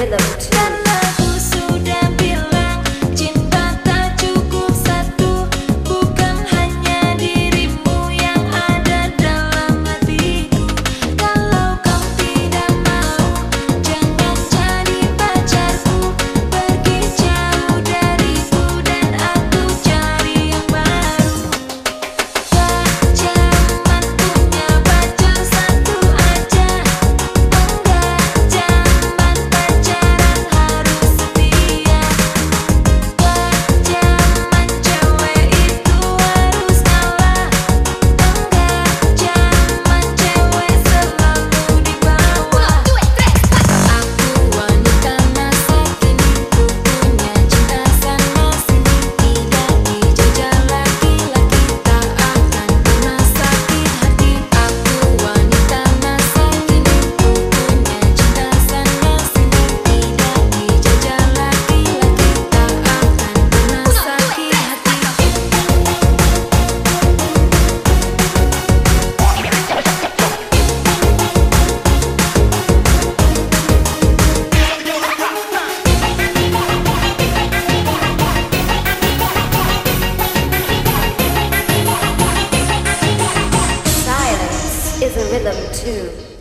is a rhythm too.